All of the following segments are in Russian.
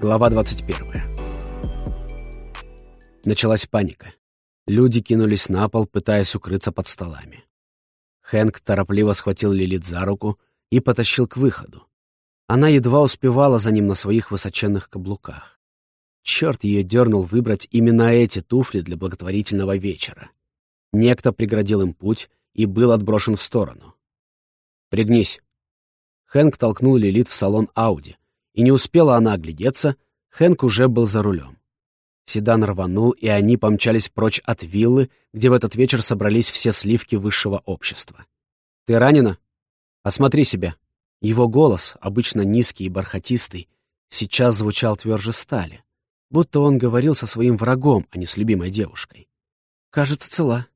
Глава 21. Началась паника. Люди кинулись на пол, пытаясь укрыться под столами. Хэнк торопливо схватил Лилит за руку и потащил к выходу. Она едва успевала за ним на своих высоченных каблуках. Черт ее дернул выбрать именно эти туфли для благотворительного вечера. Некто преградил им путь и был отброшен в сторону. «Пригнись!» Хэнк толкнул Лилит в салон Ауди, и не успела она оглядеться, Хэнк уже был за рулем. Седан рванул, и они помчались прочь от виллы, где в этот вечер собрались все сливки высшего общества. «Ты ранена? Осмотри себя». Его голос, обычно низкий и бархатистый, сейчас звучал тверже стали, будто он говорил со своим врагом, а не с любимой девушкой. «Кажется, цела.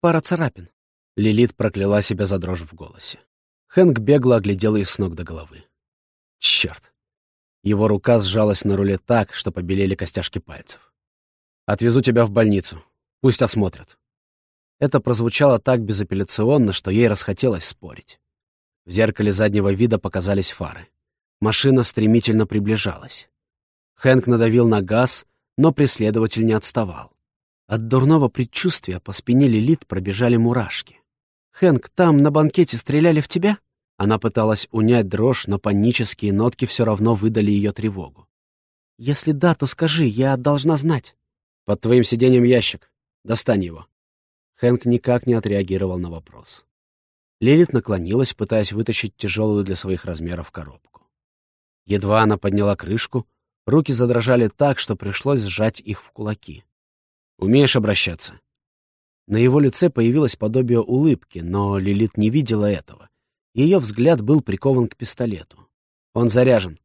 Пара царапин». Лилит прокляла себя за дрожь в голосе. Хэнк бегло оглядел их с ног до головы. Черт! Его рука сжалась на руле так, что побелели костяшки пальцев. «Отвезу тебя в больницу. Пусть осмотрят». Это прозвучало так безапелляционно, что ей расхотелось спорить. В зеркале заднего вида показались фары. Машина стремительно приближалась. Хэнк надавил на газ, но преследователь не отставал. От дурного предчувствия по спине Лилит пробежали мурашки. «Хэнк, там на банкете стреляли в тебя?» Она пыталась унять дрожь, но панические нотки все равно выдали ее тревогу. «Если да, то скажи, я должна знать». «Под твоим сиденьем ящик. Достань его». Хэнк никак не отреагировал на вопрос. Лилит наклонилась, пытаясь вытащить тяжелую для своих размеров коробку. Едва она подняла крышку, руки задрожали так, что пришлось сжать их в кулаки. «Умеешь обращаться?» На его лице появилось подобие улыбки, но Лилит не видела этого. Ее взгляд был прикован к пистолету. Он заряжен.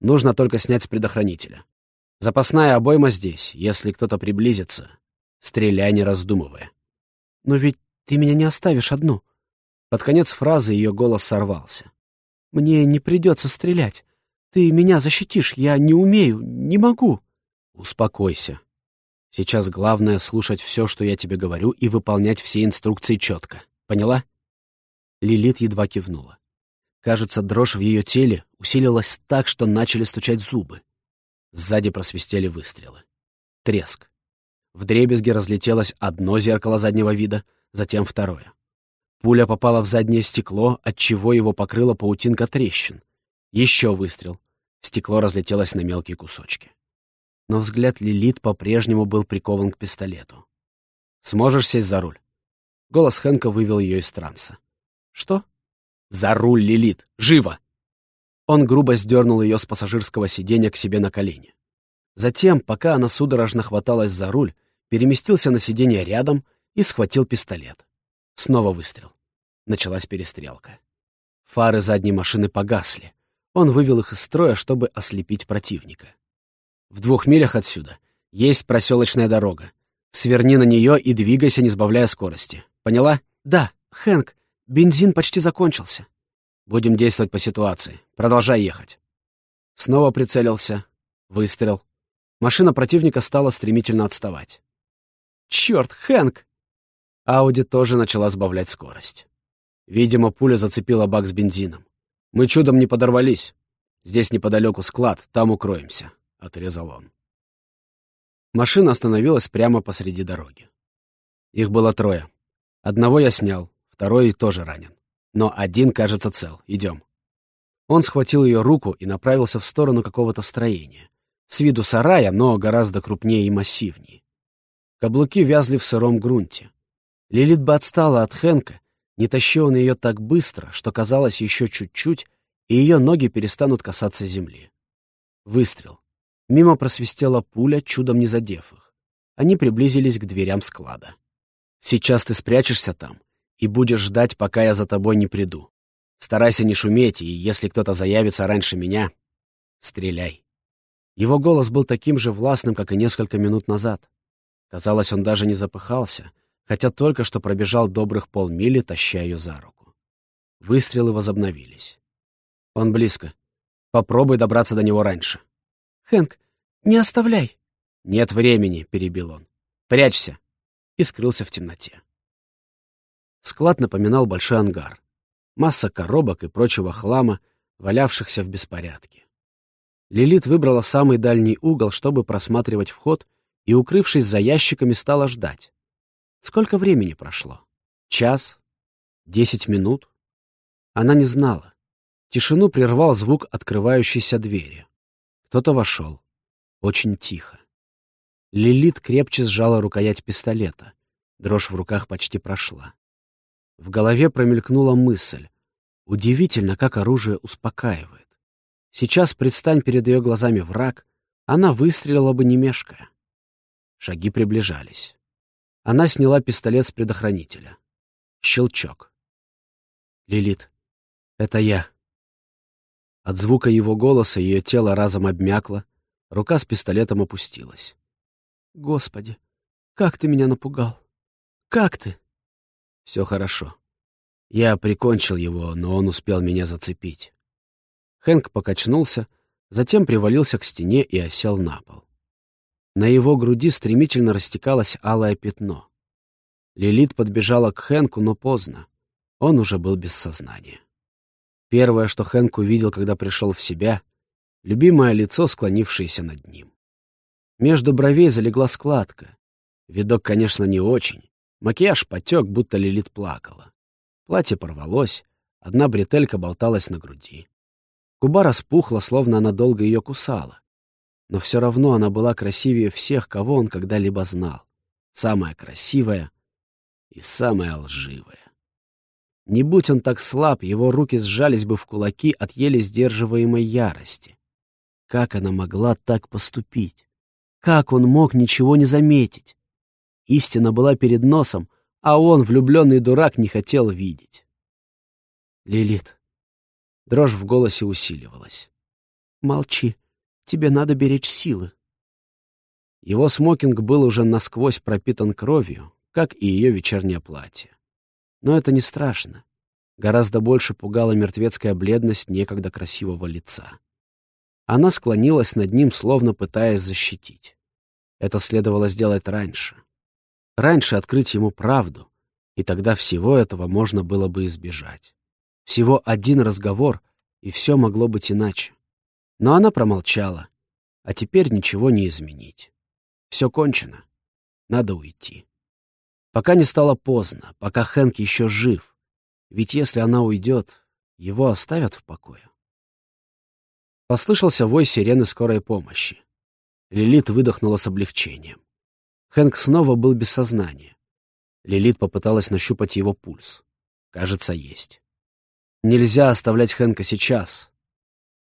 Нужно только снять с предохранителя. Запасная обойма здесь. Если кто-то приблизится, стреляй, не раздумывая. «Но ведь ты меня не оставишь одну». Под конец фразы ее голос сорвался. «Мне не придется стрелять. Ты меня защитишь. Я не умею, не могу». «Успокойся. Сейчас главное — слушать все, что я тебе говорю, и выполнять все инструкции четко. Поняла?» Лилит едва кивнула. Кажется, дрожь в ее теле усилилась так, что начали стучать зубы. Сзади просвистели выстрелы. Треск. В дребезги разлетелось одно зеркало заднего вида, затем второе. Пуля попала в заднее стекло, отчего его покрыла паутинка трещин. Еще выстрел. Стекло разлетелось на мелкие кусочки. Но взгляд Лилит по-прежнему был прикован к пистолету. «Сможешь сесть за руль?» Голос Хэнка вывел ее из транса. «Что?» «За руль, Лилит! Живо!» Он грубо сдернул ее с пассажирского сиденья к себе на колени. Затем, пока она судорожно хваталась за руль, переместился на сиденье рядом и схватил пистолет. Снова выстрел. Началась перестрелка. Фары задней машины погасли. Он вывел их из строя, чтобы ослепить противника. В двух милях отсюда есть проселочная дорога. Сверни на нее и двигайся, не сбавляя скорости. Поняла? Да, Хэнк, Бензин почти закончился. Будем действовать по ситуации. Продолжай ехать. Снова прицелился. Выстрел. Машина противника стала стремительно отставать. Черт, Хэнк! Ауди тоже начала сбавлять скорость. Видимо, пуля зацепила бак с бензином. Мы чудом не подорвались. Здесь неподалеку склад, там укроемся, — отрезал он. Машина остановилась прямо посреди дороги. Их было трое. Одного я снял, Второй тоже ранен. Но один, кажется, цел. Идем. Он схватил ее руку и направился в сторону какого-то строения. С виду сарая, но гораздо крупнее и массивнее. Каблуки вязли в сыром грунте. Лилит бы отстала от Хенка, не тащил он ее так быстро, что казалось еще чуть-чуть, и ее ноги перестанут касаться земли. Выстрел. Мимо просвистела пуля, чудом не задев их. Они приблизились к дверям склада. «Сейчас ты спрячешься там и будешь ждать, пока я за тобой не приду. Старайся не шуметь, и если кто-то заявится раньше меня, стреляй». Его голос был таким же властным, как и несколько минут назад. Казалось, он даже не запыхался, хотя только что пробежал добрых полмили, таща ее за руку. Выстрелы возобновились. Он близко. Попробуй добраться до него раньше. «Хэнк, не оставляй!» «Нет времени», — перебил он. «Прячься!» и скрылся в темноте. Склад напоминал большой ангар. Масса коробок и прочего хлама, валявшихся в беспорядке. Лилит выбрала самый дальний угол, чтобы просматривать вход, и, укрывшись за ящиками, стала ждать. Сколько времени прошло? Час? Десять минут? Она не знала. Тишину прервал звук открывающейся двери. Кто-то вошел. Очень тихо. Лилит крепче сжала рукоять пистолета. Дрожь в руках почти прошла. В голове промелькнула мысль. Удивительно, как оружие успокаивает. Сейчас предстань перед ее глазами враг, она выстрелила бы не мешкая. Шаги приближались. Она сняла пистолет с предохранителя. Щелчок. «Лилит, это я». От звука его голоса ее тело разом обмякло, рука с пистолетом опустилась. «Господи, как ты меня напугал! Как ты?» «Все хорошо. Я прикончил его, но он успел меня зацепить». Хэнк покачнулся, затем привалился к стене и осел на пол. На его груди стремительно растекалось алое пятно. Лилит подбежала к Хэнку, но поздно. Он уже был без сознания. Первое, что Хэнк увидел, когда пришел в себя — любимое лицо, склонившееся над ним. Между бровей залегла складка. Видок, конечно, не очень. Макияж потек, будто Лилит плакала. Платье порвалось, одна бретелька болталась на груди. Губа распухла, словно она долго ее кусала но все равно она была красивее всех, кого он когда-либо знал. Самая красивая и самая лживая. Не будь он так слаб, его руки сжались бы в кулаки от еле сдерживаемой ярости. Как она могла так поступить? Как он мог ничего не заметить? Истина была перед носом, а он, влюбленный дурак, не хотел видеть. Лилит. Дрожь в голосе усиливалась. «Молчи», Тебе надо беречь силы. Его смокинг был уже насквозь пропитан кровью, как и ее вечернее платье. Но это не страшно. Гораздо больше пугала мертвецкая бледность некогда красивого лица. Она склонилась над ним, словно пытаясь защитить. Это следовало сделать раньше. Раньше открыть ему правду, и тогда всего этого можно было бы избежать. Всего один разговор, и все могло быть иначе. Но она промолчала. А теперь ничего не изменить. Все кончено. Надо уйти. Пока не стало поздно, пока Хэнк еще жив. Ведь если она уйдет, его оставят в покое. Послышался вой сирены скорой помощи. Лилит выдохнула с облегчением. Хэнк снова был без сознания. Лилит попыталась нащупать его пульс. Кажется, есть. Нельзя оставлять Хэнка сейчас,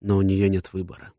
но у нее нет выбора.